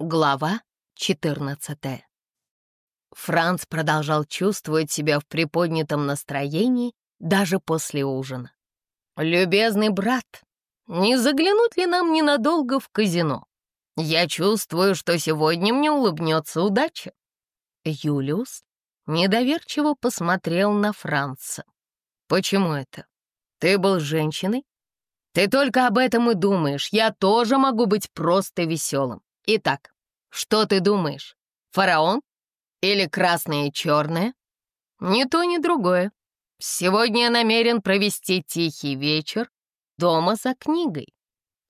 Глава 14 Франц продолжал чувствовать себя в приподнятом настроении даже после ужина. «Любезный брат, не заглянуть ли нам ненадолго в казино? Я чувствую, что сегодня мне улыбнется удача». Юлиус недоверчиво посмотрел на Франца. «Почему это? Ты был женщиной? Ты только об этом и думаешь. Я тоже могу быть просто веселым. Итак, что ты думаешь? Фараон? Или красное и черное? Ни то, ни другое. Сегодня я намерен провести тихий вечер дома за книгой.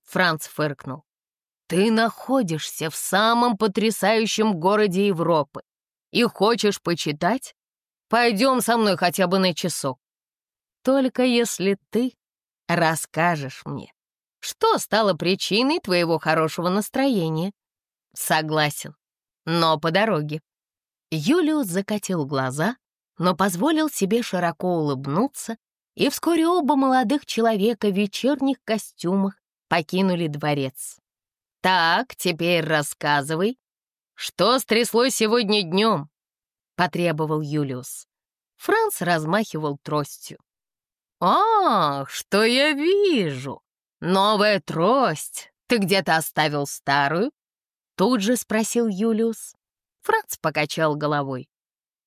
Франц фыркнул. Ты находишься в самом потрясающем городе Европы и хочешь почитать? Пойдем со мной хотя бы на часок. Только если ты расскажешь мне, что стало причиной твоего хорошего настроения. Согласен, но по дороге. Юлиус закатил глаза, но позволил себе широко улыбнуться, и вскоре оба молодых человека в вечерних костюмах покинули дворец. «Так, теперь рассказывай, что стряслось сегодня днем?» — потребовал Юлиус. Франц размахивал тростью. «Ах, что я вижу! Новая трость! Ты где-то оставил старую?» Тут же спросил Юлиус. Франц покачал головой.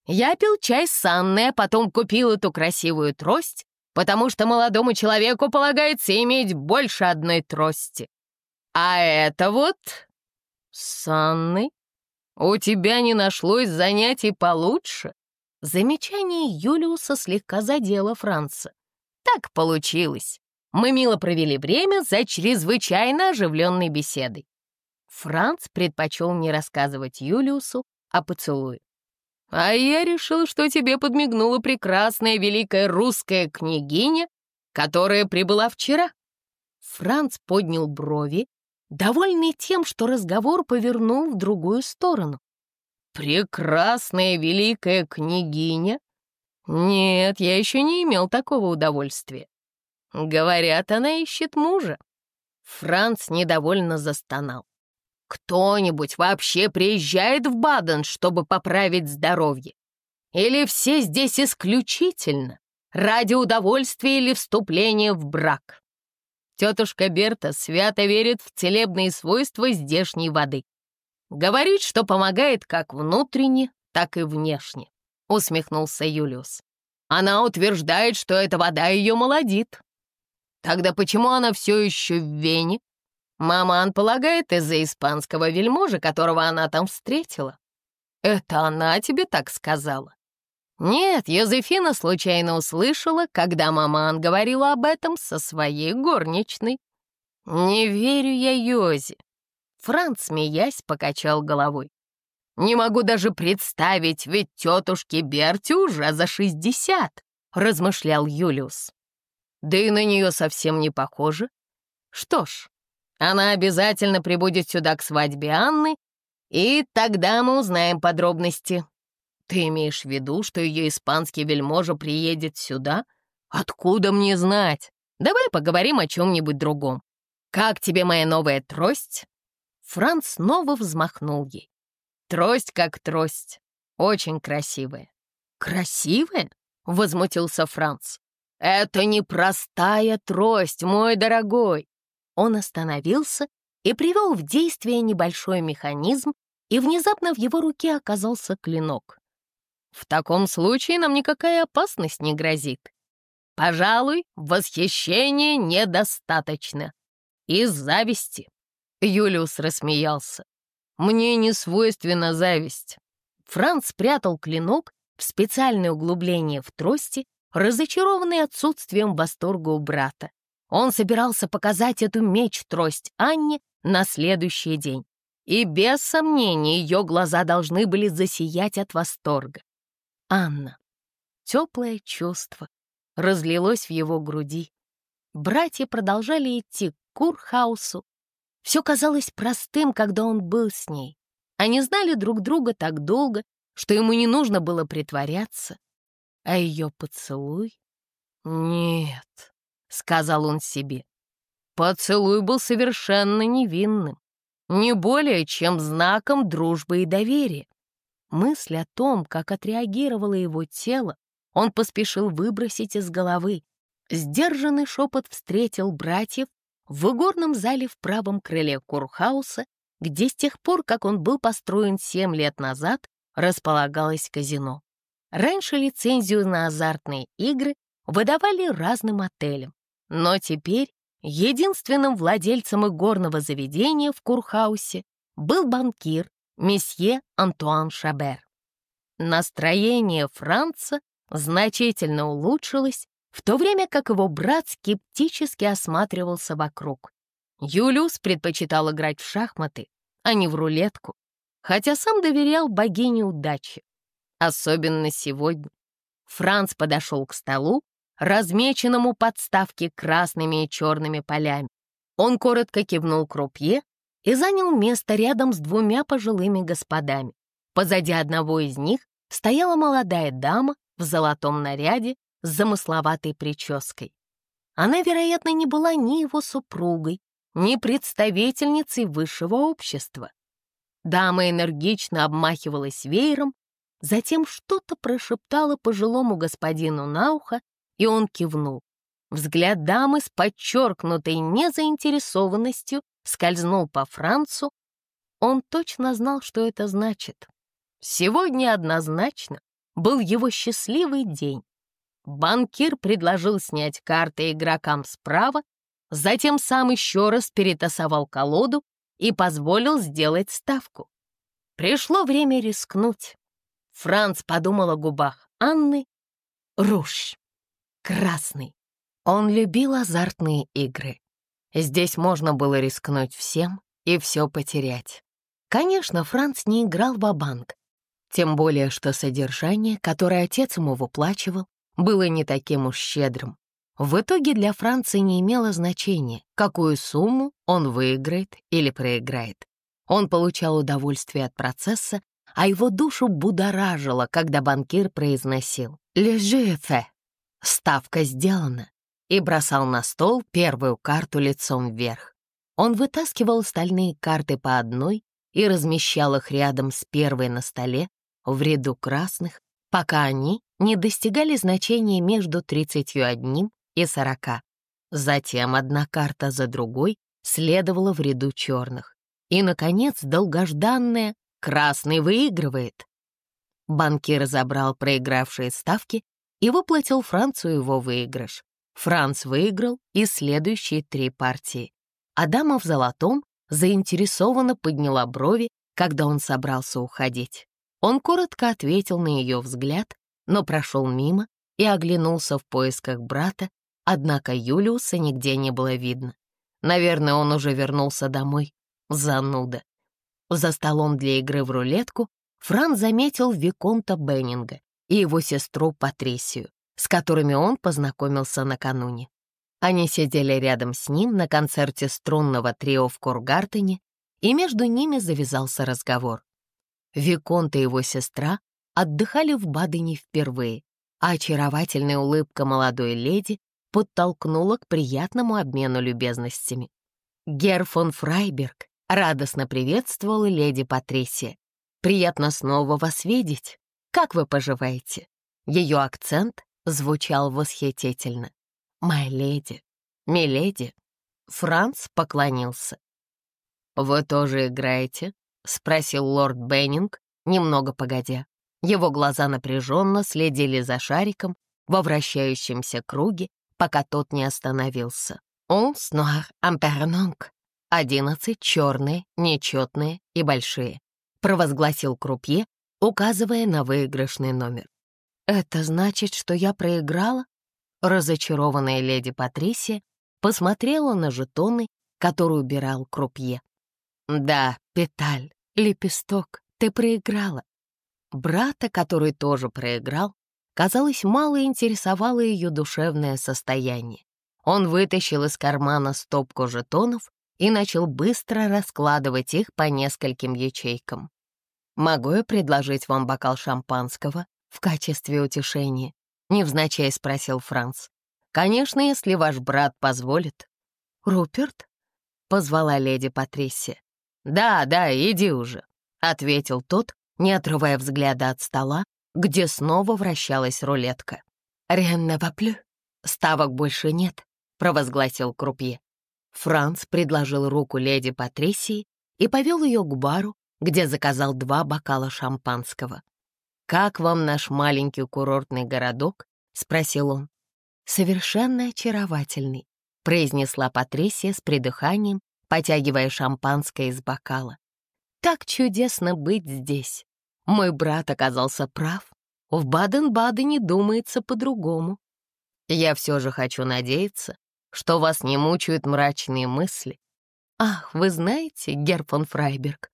«Я пил чай с Анной, а потом купил эту красивую трость, потому что молодому человеку полагается иметь больше одной трости. А это вот...» «С Анной? У тебя не нашлось занятий получше?» Замечание Юлиуса слегка задело Франца. «Так получилось. Мы мило провели время за чрезвычайно оживленной беседой. Франц предпочел не рассказывать Юлиусу о поцелуе. «А я решил, что тебе подмигнула прекрасная великая русская княгиня, которая прибыла вчера». Франц поднял брови, довольный тем, что разговор повернул в другую сторону. «Прекрасная великая княгиня? Нет, я еще не имел такого удовольствия. Говорят, она ищет мужа». Франц недовольно застонал. Кто-нибудь вообще приезжает в Баден, чтобы поправить здоровье? Или все здесь исключительно ради удовольствия или вступления в брак? Тетушка Берта свято верит в целебные свойства здешней воды. Говорит, что помогает как внутренне, так и внешне, усмехнулся Юлиус. Она утверждает, что эта вода ее молодит. Тогда почему она все еще в Вене? Маман полагает, из-за испанского вельможи, которого она там встретила. Это она тебе так сказала? Нет, Йозефина случайно услышала, когда маман говорила об этом со своей горничной. Не верю я Йозе. Франц, смеясь, покачал головой. Не могу даже представить, ведь тетушке Берти уже за шестьдесят, размышлял Юлиус. Да и на нее совсем не похоже. Что ж, она обязательно прибудет сюда к свадьбе Анны, и тогда мы узнаем подробности. Ты имеешь в виду, что ее испанский вельможа приедет сюда? Откуда мне знать? Давай поговорим о чем-нибудь другом. Как тебе моя новая трость?» Франц снова взмахнул ей. «Трость как трость. Очень красивая». «Красивая?» — возмутился Франц. «Это не простая трость, мой дорогой. Он остановился и привел в действие небольшой механизм, и внезапно в его руке оказался клинок. В таком случае нам никакая опасность не грозит. Пожалуй, восхищения недостаточно. Из зависти. Юлиус рассмеялся. Мне не свойственна зависть. Франц спрятал клинок в специальное углубление в трости, разочарованный отсутствием восторга у брата. Он собирался показать эту меч-трость Анне на следующий день. И без сомнения ее глаза должны были засиять от восторга. Анна. Теплое чувство разлилось в его груди. Братья продолжали идти к Курхаусу. Все казалось простым, когда он был с ней. Они знали друг друга так долго, что ему не нужно было притворяться. А ее поцелуй? Нет. — сказал он себе. Поцелуй был совершенно невинным. не более чем знаком дружбы и доверия. Мысль о том, как отреагировало его тело, он поспешил выбросить из головы. Сдержанный шепот встретил братьев в игорном зале в правом крыле Курхауса, где с тех пор, как он был построен семь лет назад, располагалось казино. Раньше лицензию на азартные игры выдавали разным отелям, но теперь единственным владельцем игорного заведения в Курхаусе был банкир месье Антуан Шабер. Настроение Франца значительно улучшилось, в то время как его брат скептически осматривался вокруг. Юлиус предпочитал играть в шахматы, а не в рулетку, хотя сам доверял богине удачи. Особенно сегодня. Франц подошел к столу, размеченному подставки красными и черными полями. Он коротко кивнул крупье и занял место рядом с двумя пожилыми господами. Позади одного из них стояла молодая дама в золотом наряде с замысловатой прической. Она, вероятно, не была ни его супругой, ни представительницей высшего общества. Дама энергично обмахивалась веером, затем что-то прошептала пожилому господину на ухо, и он кивнул. Взгляд дамы с подчеркнутой незаинтересованностью скользнул по Францу. Он точно знал, что это значит. Сегодня однозначно был его счастливый день. Банкир предложил снять карты игрокам справа, затем сам еще раз перетасовал колоду и позволил сделать ставку. Пришло время рискнуть. Франц подумал о губах Анны. Руж. Красный. Он любил азартные игры. Здесь можно было рискнуть всем и все потерять. Конечно, Франц не играл в банк тем более что содержание, которое отец ему выплачивал, было не таким уж щедрым. В итоге для Франции не имело значения, какую сумму он выиграет или проиграет. Он получал удовольствие от процесса, а его душу будоражило, когда банкир произносил «Лежите!» Ставка сделана и бросал на стол первую карту лицом вверх. Он вытаскивал стальные карты по одной и размещал их рядом с первой на столе в ряду красных, пока они не достигали значения между 31 и 40. Затем одна карта за другой следовала в ряду черных. И, наконец, долгожданная «красный выигрывает». Банкир забрал проигравшие ставки и выплатил Францу его выигрыш. Франц выиграл и следующие три партии. А дама в золотом заинтересованно подняла брови, когда он собрался уходить. Он коротко ответил на ее взгляд, но прошел мимо и оглянулся в поисках брата, однако Юлиуса нигде не было видно. Наверное, он уже вернулся домой. Зануда. За столом для игры в рулетку Фран заметил Виконта Беннинга и его сестру Патрисию, с которыми он познакомился накануне. Они сидели рядом с ним на концерте струнного трио в Кургартене, и между ними завязался разговор. Виконт и его сестра отдыхали в Бадене впервые, а очаровательная улыбка молодой леди подтолкнула к приятному обмену любезностями. Гер фон Фрайберг радостно приветствовала леди Патрисия. «Приятно снова вас видеть. Как вы поживаете?» Ее акцент звучал восхитительно. «Моя леди, миледи». Франц поклонился. «Вы тоже играете?» — спросил лорд Беннинг, немного погодя. Его глаза напряженно следили за шариком во вращающемся круге, пока тот не остановился. «Он снуар ампернонг» — одиннадцать черные, нечетные и большие, провозгласил крупье, указывая на выигрышный номер. «Это значит, что я проиграла?» Разочарованная леди Патрисия посмотрела на жетоны, которые убирал крупье. «Да, Петаль, лепесток, ты проиграла». Брата, который тоже проиграл, казалось, мало интересовало ее душевное состояние. Он вытащил из кармана стопку жетонов и начал быстро раскладывать их по нескольким ячейкам. «Могу я предложить вам бокал шампанского в качестве утешения?» — невзначай спросил Франц. «Конечно, если ваш брат позволит». «Руперт?» — позвала леди Патрисия. «Да, да, иди уже», — ответил тот, не отрывая взгляда от стола, где снова вращалась рулетка. «Рен на воплю. Ставок больше нет», — провозгласил крупье. Франц предложил руку леди Патрисии и повел ее к бару, где заказал два бокала шампанского. «Как вам наш маленький курортный городок?» — спросил он. «Совершенно очаровательный», — произнесла Патрисия с придыханием, потягивая шампанское из бокала. «Так чудесно быть здесь. Мой брат оказался прав. В Баден-Бадене думается по-другому. Я все же хочу надеяться, что вас не мучают мрачные мысли. Ах, вы знаете, Герр Фрайберг,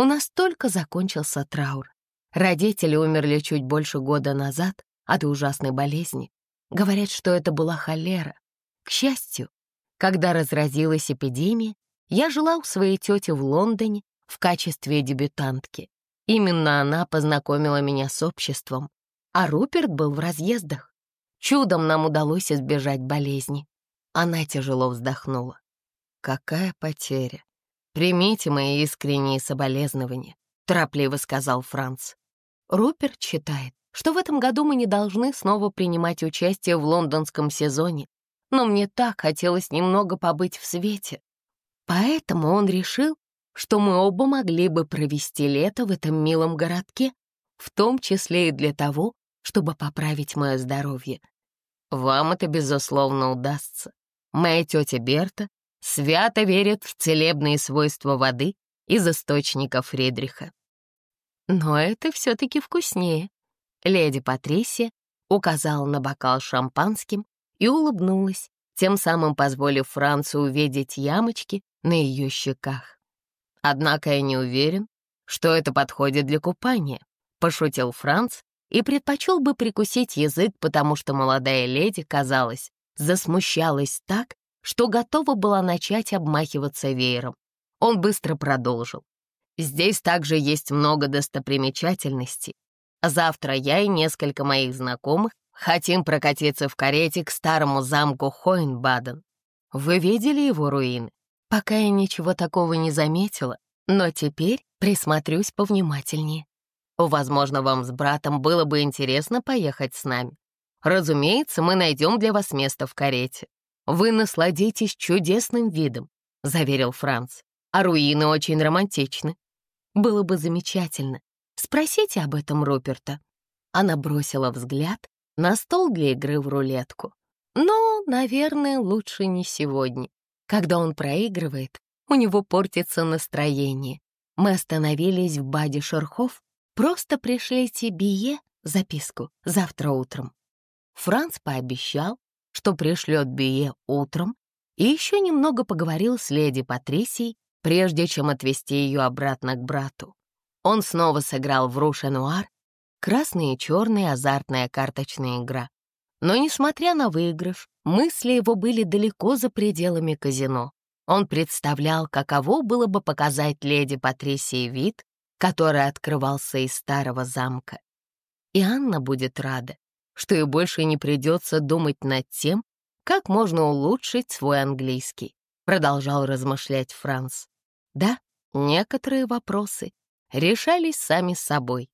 у нас только закончился траур. Родители умерли чуть больше года назад от ужасной болезни. Говорят, что это была холера. К счастью, когда разразилась эпидемия, я жила у своей тети в Лондоне в качестве дебютантки. Именно она познакомила меня с обществом, а Руперт был в разъездах. Чудом нам удалось избежать болезни. Она тяжело вздохнула. «Какая потеря! Примите мои искренние соболезнования», — торопливо сказал Франц. Руперт считает, что в этом году мы не должны снова принимать участие в лондонском сезоне, но мне так хотелось немного побыть в свете. Поэтому он решил, что мы оба могли бы провести лето в этом милом городке, в том числе и для того, чтобы поправить мое здоровье. Вам это, безусловно, удастся. Моя тетя Берта свято верит в целебные свойства воды из источника Фридриха. Но это все-таки вкуснее. Леди Патрисия указала на бокал шампанским и улыбнулась, тем самым позволив Францу увидеть ямочки на ее щеках. «Однако я не уверен, что это подходит для купания», — пошутил Франц и предпочел бы прикусить язык, потому что молодая леди, казалось, засмущалась так, что готова была начать обмахиваться веером. Он быстро продолжил. Здесь также есть много достопримечательностей. Завтра я и несколько моих знакомых хотим прокатиться в карете к старому замку Хойнбаден. Вы видели его руины? Пока я ничего такого не заметила, но теперь присмотрюсь повнимательнее. Возможно, вам с братом было бы интересно поехать с нами. Разумеется, мы найдем для вас место в карете. Вы насладитесь чудесным видом», — заверил Франц. «А руины очень романтичны. Было бы замечательно. Спросите об этом Руперта». Она бросила взгляд на стол для игры в рулетку. «Но, наверное, лучше не сегодня. Когда он проигрывает, у него портится настроение. Мы остановились в Баде Шерхов. Просто пришлите Бие записку завтра утром. Франц пообещал, что пришлет Бие утром, и еще немного поговорил с леди Патрисией, прежде чем отвезти ее обратно к брату. Он снова сыграл в Руше-Нуар, красная и черная азартная карточная игра. Но, несмотря на выигрыш, мысли его были далеко за пределами казино. Он представлял, каково было бы показать леди Патрисии вид, который открывался из старого замка. И Анна будет рада, что и больше не придется думать над тем, как можно улучшить свой английский, продолжал размышлять Франц. Да, некоторые вопросы решались сами собой.